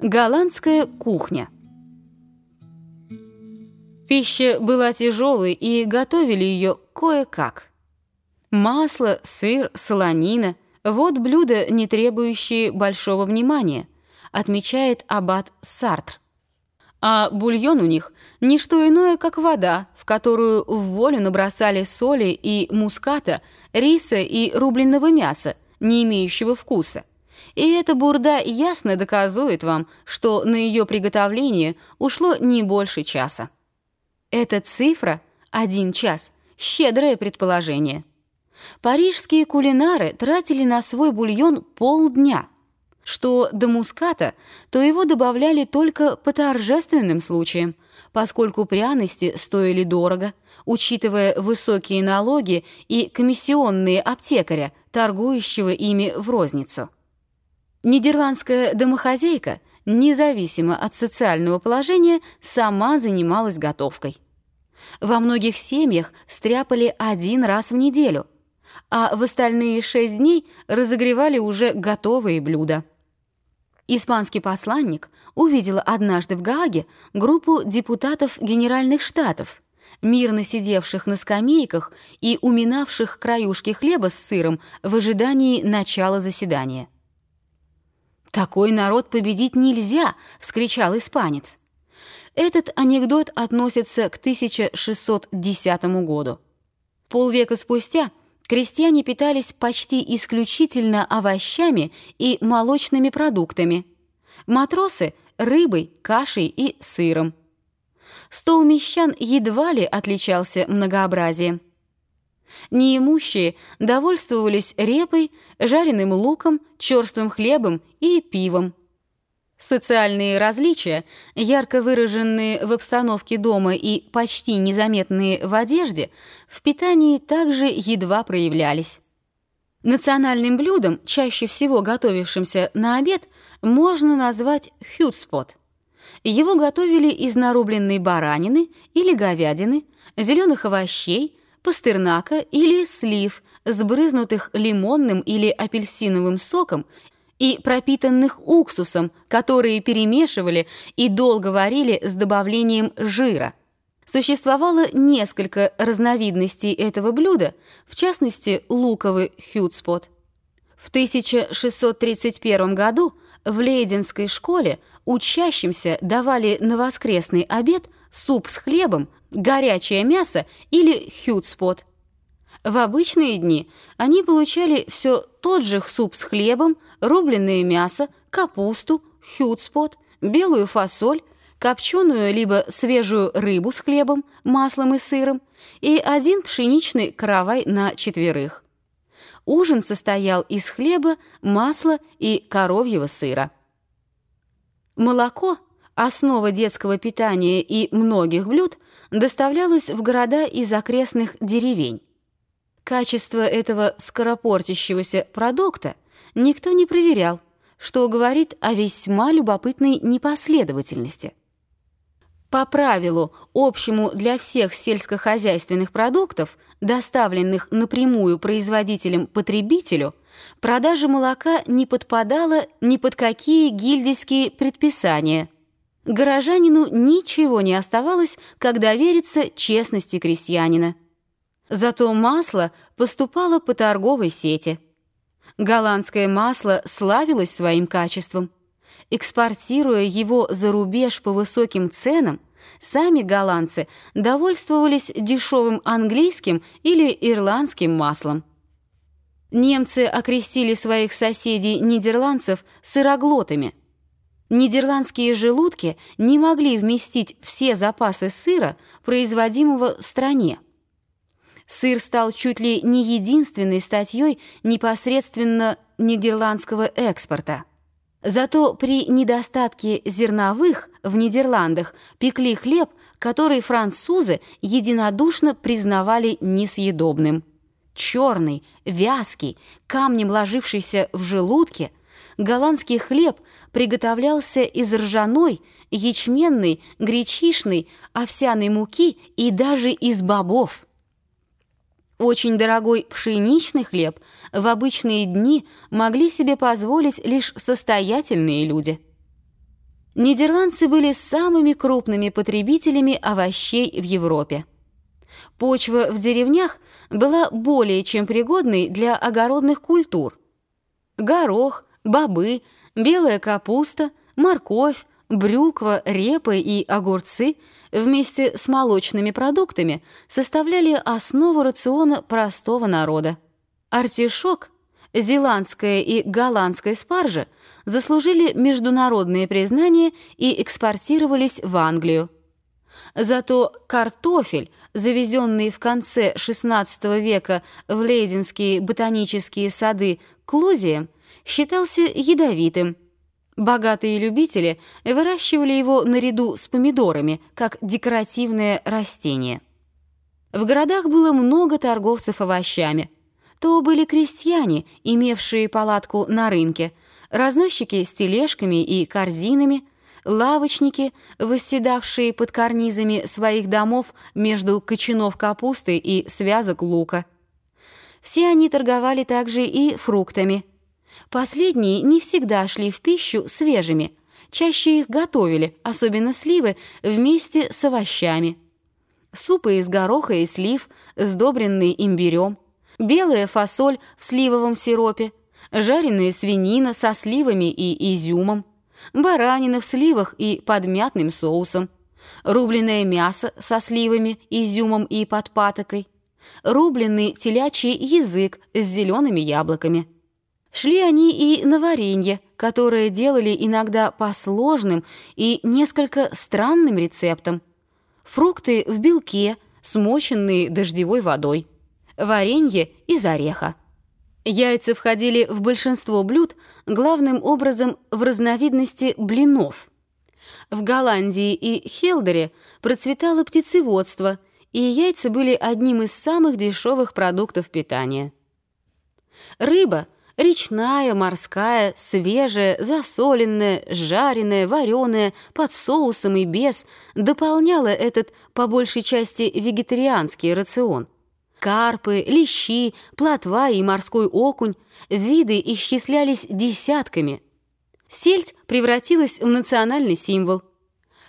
Голландская кухня. Пища была тяжелой, и готовили ее кое-как. Масло, сыр, солонина — вот блюда, не требующие большого внимания, отмечает аббат Сартр. А бульон у них — не что иное, как вода, в которую в волю набросали соли и муската, риса и рубленного мяса, не имеющего вкуса. И эта бурда ясно доказывает вам, что на ее приготовление ушло не больше часа. Эта цифра — один час — щедрое предположение. Парижские кулинары тратили на свой бульон полдня. Что до муската, то его добавляли только по торжественным случаям, поскольку пряности стоили дорого, учитывая высокие налоги и комиссионные аптекаря, торгующего ими в розницу. Нидерландская домохозяйка, независимо от социального положения, сама занималась готовкой. Во многих семьях стряпали один раз в неделю, а в остальные шесть дней разогревали уже готовые блюда. Испанский посланник увидел однажды в Гааге группу депутатов Генеральных Штатов, мирно сидевших на скамейках и уминавших краюшки хлеба с сыром в ожидании начала заседания. «Такой народ победить нельзя!» — вскричал испанец. Этот анекдот относится к 1610 году. Полвека спустя крестьяне питались почти исключительно овощами и молочными продуктами. Матросы — рыбой, кашей и сыром. Стол мещан едва ли отличался многообразием. Неимущие довольствовались репой, жареным луком, черствым хлебом и пивом. Социальные различия, ярко выраженные в обстановке дома и почти незаметные в одежде, в питании также едва проявлялись. Национальным блюдом, чаще всего готовившимся на обед, можно назвать хютспот. Его готовили из нарубленной баранины или говядины, зеленых овощей, пастернака или слив, сбрызнутых лимонным или апельсиновым соком и пропитанных уксусом, которые перемешивали и долго варили с добавлением жира. Существовало несколько разновидностей этого блюда, в частности, луковый хютспот. В 1631 году в Лейденской школе учащимся давали на воскресный обед суп с хлебом, горячее мясо или хютспот. В обычные дни они получали все тот же суп с хлебом, рубленное мясо, капусту, хютспот, белую фасоль, копченую либо свежую рыбу с хлебом, маслом и сыром и один пшеничный каравай на четверых. Ужин состоял из хлеба, масла и коровьего сыра. Молоко Основа детского питания и многих блюд доставлялась в города из окрестных деревень. Качество этого скоропортящегося продукта никто не проверял, что говорит о весьма любопытной непоследовательности. По правилу, общему для всех сельскохозяйственных продуктов, доставленных напрямую производителям-потребителю, продажа молока не подпадала ни под какие гильдийские предписания – горожанину ничего не оставалось, как довериться честности крестьянина. Зато масло поступало по торговой сети. Голландское масло славилось своим качеством. Экспортируя его за рубеж по высоким ценам, сами голландцы довольствовались дешевым английским или ирландским маслом. Немцы окрестили своих соседей-нидерландцев сыроглотами – Нидерландские желудки не могли вместить все запасы сыра, производимого в стране. Сыр стал чуть ли не единственной статьей непосредственно нидерландского экспорта. Зато при недостатке зерновых в Нидерландах пекли хлеб, который французы единодушно признавали несъедобным. Черный, вязкий, камнем ложившийся в желудке – голландский хлеб приготовлялся из ржаной, ячменной, гречишной, овсяной муки и даже из бобов. Очень дорогой пшеничный хлеб в обычные дни могли себе позволить лишь состоятельные люди. Нидерландцы были самыми крупными потребителями овощей в Европе. Почва в деревнях была более чем пригодной для огородных культур. Горох, бобы, белая капуста, морковь, брюква, репа и огурцы вместе с молочными продуктами составляли основу рациона простого народа. Артишок, зеландская и голландская спаржа заслужили международное признание и экспортировались в Англию. Зато картофель, завезенный в конце XVI века в лейденские ботанические сады Клузием, считался ядовитым. Богатые любители выращивали его наряду с помидорами, как декоративное растение. В городах было много торговцев овощами. То были крестьяне, имевшие палатку на рынке, разносчики с тележками и корзинами – лавочники, восседавшие под карнизами своих домов между кочанов капусты и связок лука. Все они торговали также и фруктами. Последние не всегда шли в пищу свежими, чаще их готовили, особенно сливы, вместе с овощами. Супы из гороха и слив, сдобренные имбирем, белая фасоль в сливовом сиропе, жареная свинина со сливами и изюмом, баранина в сливах и под мятным соусом, рубленное мясо со сливами, изюмом и подпатокой, рубленый телячий язык с зелеными яблоками. Шли они и на варенье, которое делали иногда по сложным и несколько странным рецептам. Фрукты в белке, смоченные дождевой водой. Варенье из ореха. Яйца входили в большинство блюд главным образом в разновидности блинов. В Голландии и Хелдере процветало птицеводство, и яйца были одним из самых дешевых продуктов питания. Рыба – речная, морская, свежая, засоленная, жареная, вареная, под соусом и без – дополняла этот, по большей части, вегетарианский рацион – Карпы, лещи, плотва и морской окунь, виды исчислялись десятками. Сельдь превратилась в национальный символ.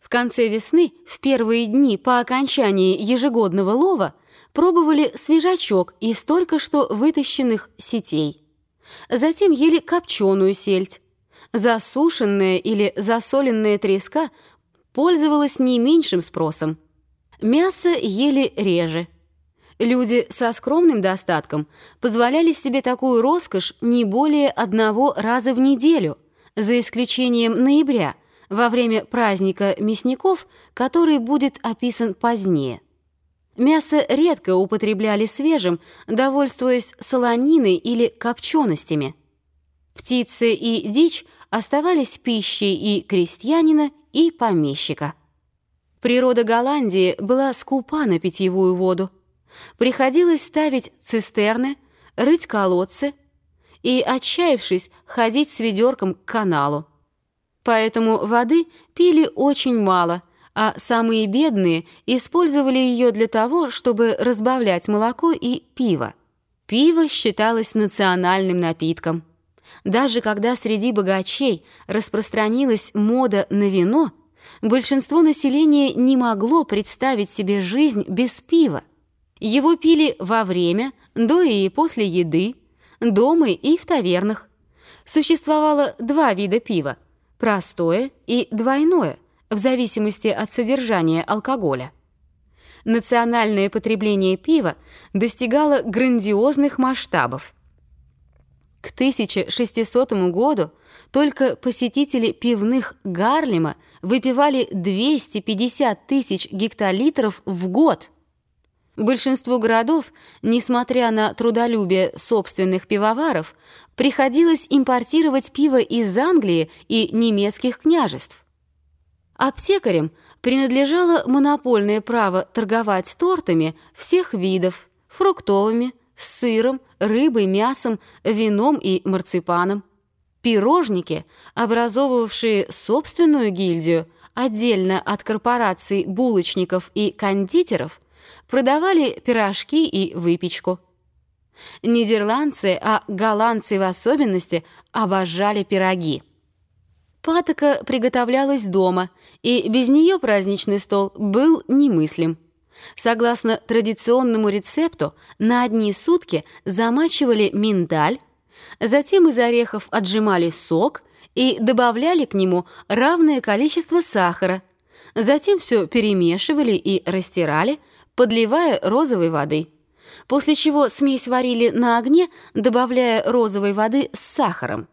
В конце весны, в первые дни по окончании ежегодного лова, пробовали свежачок из только что вытащенных сетей. Затем ели копченую сельдь. Засушенная или засоленная треска пользовалась не меньшим спросом. Мясо ели реже – Люди со скромным достатком позволяли себе такую роскошь не более одного раза в неделю, за исключением ноября, во время праздника мясников, который будет описан позднее. Мясо редко употребляли свежим, довольствуясь солониной или копченостями. Птицы и дичь оставались пищей и крестьянина, и помещика. Природа Голландии была скупа на питьевую воду. Приходилось ставить цистерны, рыть колодцы и, отчаявшись, ходить с ведерком к каналу. Поэтому воды пили очень мало, а самые бедные использовали ее для того, чтобы разбавлять молоко и пиво. Пиво считалось национальным напитком. Даже когда среди богачей распространилась мода на вино, большинство населения не могло представить себе жизнь без пива. Его пили во время, до и после еды, дома и в тавернах. Существовало два вида пива – простое и двойное, в зависимости от содержания алкоголя. Национальное потребление пива достигало грандиозных масштабов. К 1600 году только посетители пивных Гарлема выпивали 250 тысяч гектолитров в год – Большинству городов, несмотря на трудолюбие собственных пивоваров, приходилось импортировать пиво из Англии и немецких княжеств. Аптекарям принадлежало монопольное право торговать тортами всех видов, фруктовыми, с сыром, рыбой, мясом, вином и марципаном. Пирожники, образовывавшие собственную гильдию, отдельно от корпораций булочников и кондитеров – продавали пирожки и выпечку. Нидерландцы, а голландцы в особенности, обожали пироги. Патока приготовлялась дома, и без нее праздничный стол был немыслим. Согласно традиционному рецепту, на одни сутки замачивали миндаль, затем из орехов отжимали сок и добавляли к нему равное количество сахара, затем все перемешивали и растирали, подливая розовой воды, после чего смесь варили на огне, добавляя розовой воды с сахаром.